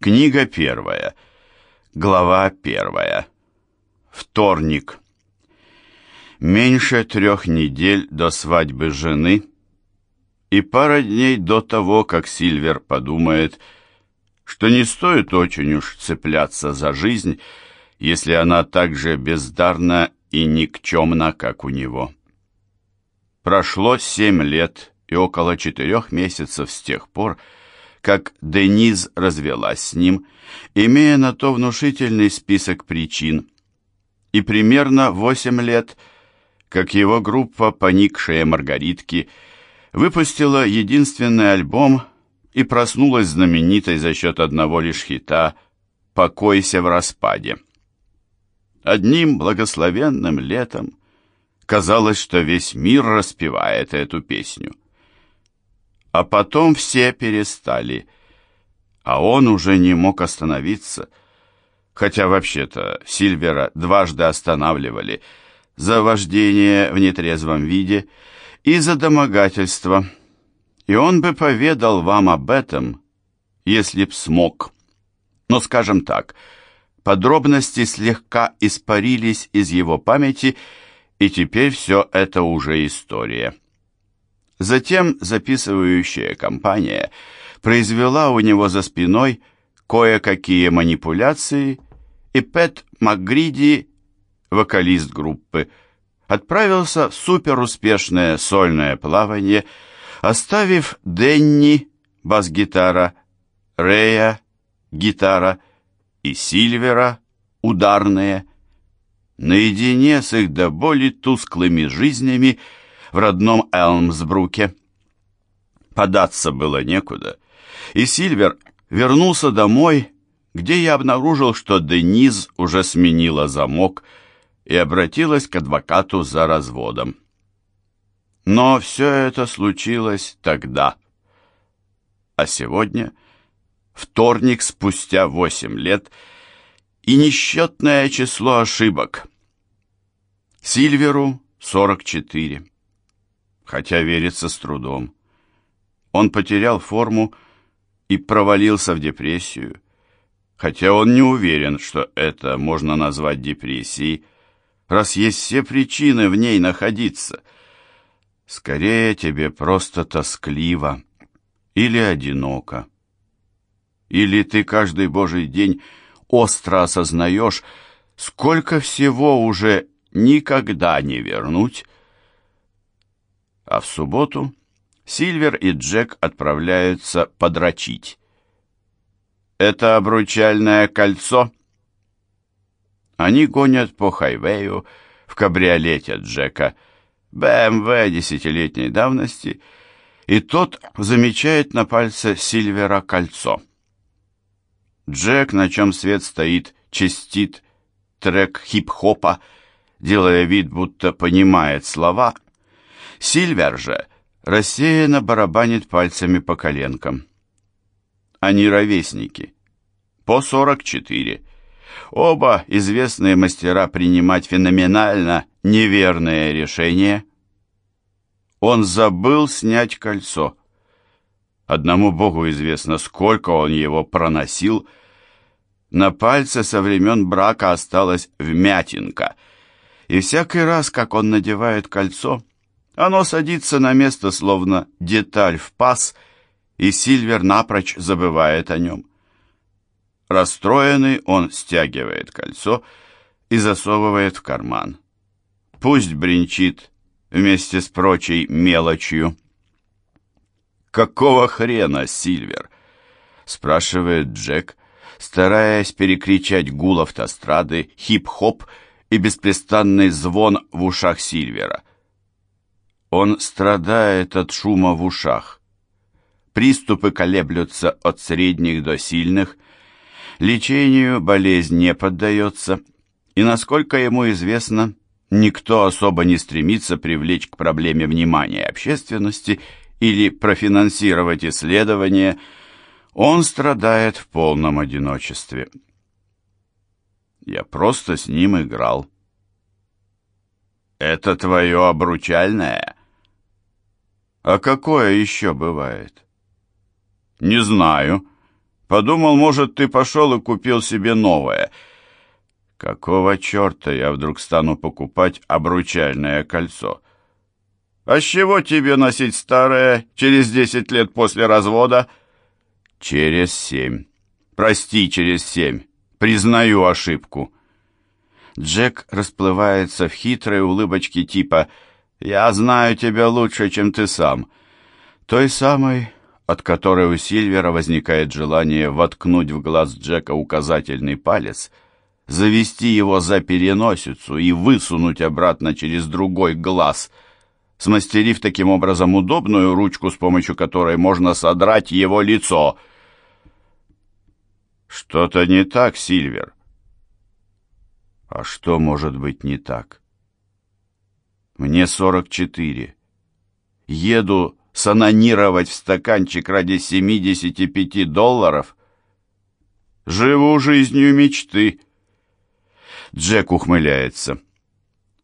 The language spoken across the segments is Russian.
Книга первая. Глава первая. Вторник. Меньше трех недель до свадьбы жены и пара дней до того, как Сильвер подумает, что не стоит очень уж цепляться за жизнь, если она так же бездарна и никчемна, как у него. Прошло семь лет и около четырех месяцев с тех пор, как Дениз развелась с ним, имея на то внушительный список причин, и примерно восемь лет, как его группа «Поникшие Маргаритки» выпустила единственный альбом и проснулась знаменитой за счет одного лишь хита «Покойся в распаде». Одним благословенным летом казалось, что весь мир распевает эту песню – а потом все перестали, а он уже не мог остановиться, хотя вообще-то Сильвера дважды останавливали за вождение в нетрезвом виде и за домогательство, и он бы поведал вам об этом, если б смог. Но, скажем так, подробности слегка испарились из его памяти, и теперь все это уже история. Затем записывающая компания произвела у него за спиной кое-какие манипуляции, и Пэт МакГриди, вокалист группы, отправился в суперуспешное сольное плавание, оставив Денни, бас-гитара, Рэя, гитара и Сильвера, ударные, наедине с их до боли тусклыми жизнями, в родном Элмсбруке. Податься было некуда, и Сильвер вернулся домой, где я обнаружил, что Дениз уже сменила замок и обратилась к адвокату за разводом. Но все это случилось тогда. А сегодня, вторник спустя восемь лет, и несчетное число ошибок. Сильверу сорок четыре хотя верится с трудом. Он потерял форму и провалился в депрессию, хотя он не уверен, что это можно назвать депрессией, раз есть все причины в ней находиться. Скорее тебе просто тоскливо или одиноко. Или ты каждый божий день остро осознаешь, сколько всего уже никогда не вернуть, а в субботу Сильвер и Джек отправляются подрочить. «Это обручальное кольцо?» Они гонят по хайвею в кабриолете Джека, БМВ десятилетней давности, и тот замечает на пальце Сильвера кольцо. Джек, на чем свет стоит, чистит трек хип-хопа, делая вид, будто понимает слова — Сильвер же рассеянно барабанит пальцами по коленкам. Они ровесники. По 44. Оба известные мастера принимать феноменально неверные решения. Он забыл снять кольцо. Одному Богу известно, сколько он его проносил. На пальце со времен брака осталась вмятинка. И всякий раз, как он надевает кольцо, оно садится на место, словно деталь в паз, и Сильвер напрочь забывает о нем. Расстроенный, он стягивает кольцо и засовывает в карман. Пусть бренчит вместе с прочей мелочью. «Какого хрена, Сильвер?» — спрашивает Джек, стараясь перекричать гул автострады, хип-хоп и беспрестанный звон в ушах Сильвера. Он страдает от шума в ушах. Приступы колеблются от средних до сильных. Лечению болезнь не поддается. И, насколько ему известно, никто особо не стремится привлечь к проблеме внимания общественности или профинансировать исследования. Он страдает в полном одиночестве. Я просто с ним играл. «Это твое обручальное?» А какое еще бывает? Не знаю. Подумал, может, ты пошел и купил себе новое. Какого черта я вдруг стану покупать обручальное кольцо? А с чего тебе носить старое через десять лет после развода? Через семь. Прости, через семь. Признаю ошибку. Джек расплывается в хитрой улыбочке типа «Я знаю тебя лучше, чем ты сам». Той самой, от которой у Сильвера возникает желание воткнуть в глаз Джека указательный палец, завести его за переносицу и высунуть обратно через другой глаз, смастерив таким образом удобную ручку, с помощью которой можно содрать его лицо. «Что-то не так, Сильвер?» А что может быть не так? Мне 44. Еду санонировать в стаканчик ради 75 долларов. Живу жизнью мечты. Джек ухмыляется.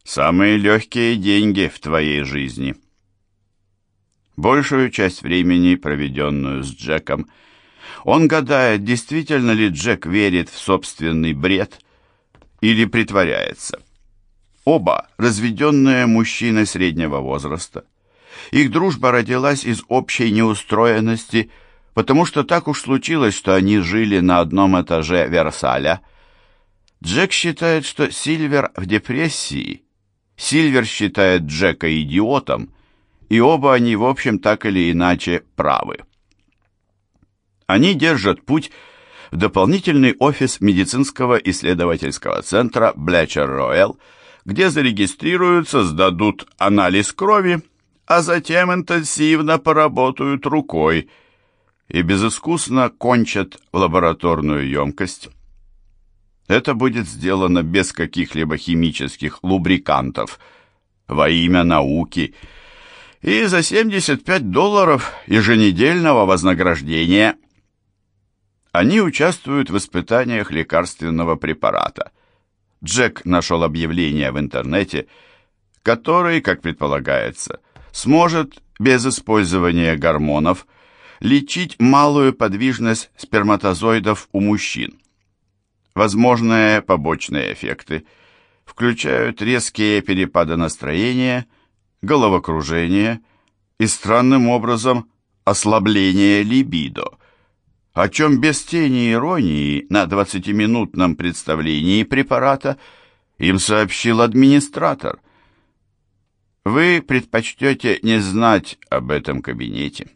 Самые легкие деньги в твоей жизни. Большую часть времени, проведенную с Джеком, он гадает, действительно ли Джек верит в собственный бред или притворяется. Оба разведенные мужчины среднего возраста. Их дружба родилась из общей неустроенности, потому что так уж случилось, что они жили на одном этаже Версаля. Джек считает, что Сильвер в депрессии, Сильвер считает Джека идиотом, и оба они, в общем, так или иначе правы. Они держат путь в дополнительный офис медицинского исследовательского центра Блэчер Роyal, где зарегистрируются, сдадут анализ крови, а затем интенсивно поработают рукой и безыскусно кончат лабораторную емкость. Это будет сделано без каких-либо химических лубрикантов, во имя науки, и за 75 долларов еженедельного вознаграждения – они участвуют в испытаниях лекарственного препарата. Джек нашел объявление в интернете, который, как предполагается, сможет без использования гормонов лечить малую подвижность сперматозоидов у мужчин. Возможные побочные эффекты включают резкие перепады настроения, головокружение и странным образом ослабление либидо – о чем без тени иронии на 20-минутном представлении препарата им сообщил администратор. Вы предпочтете не знать об этом кабинете.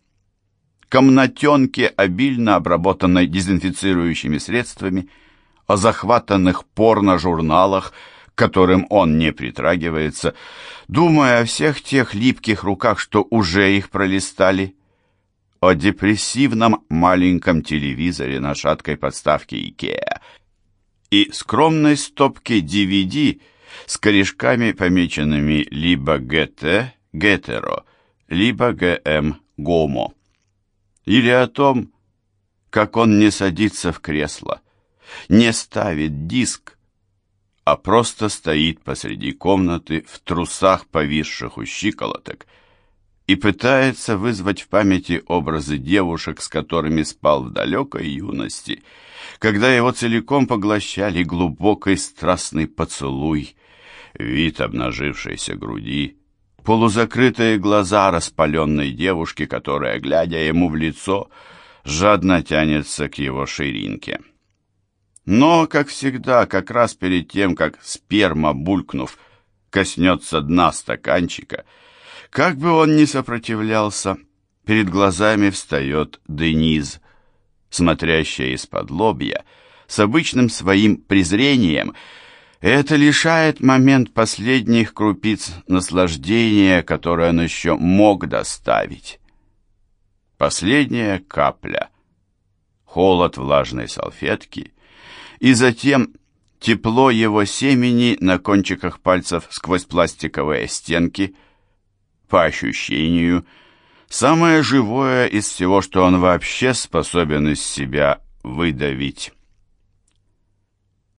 Комнатенке, обильно обработанной дезинфицирующими средствами, о захватанных порно-журналах, которым он не притрагивается, думая о всех тех липких руках, что уже их пролистали, о депрессивном маленьком телевизоре на шаткой подставке Икеа и скромной стопке DVD с корешками, помеченными либо ГТ, гетеро, либо ГМ, гомо. Или о том, как он не садится в кресло, не ставит диск, а просто стоит посреди комнаты в трусах, повисших у щиколоток, и пытается вызвать в памяти образы девушек, с которыми спал в далекой юности, когда его целиком поглощали глубокий страстный поцелуй, вид обнажившейся груди, полузакрытые глаза распаленной девушки, которая, глядя ему в лицо, жадно тянется к его ширинке. Но, как всегда, как раз перед тем, как сперма, булькнув, коснется дна стаканчика — как бы он ни сопротивлялся, перед глазами встает Дениз, смотрящая из-под лобья, с обычным своим презрением. Это лишает момент последних крупиц наслаждения, которое он еще мог доставить. Последняя капля, холод влажной салфетки, и затем тепло его семени на кончиках пальцев сквозь пластиковые стенки – по ощущению, самое живое из всего, что он вообще способен из себя выдавить.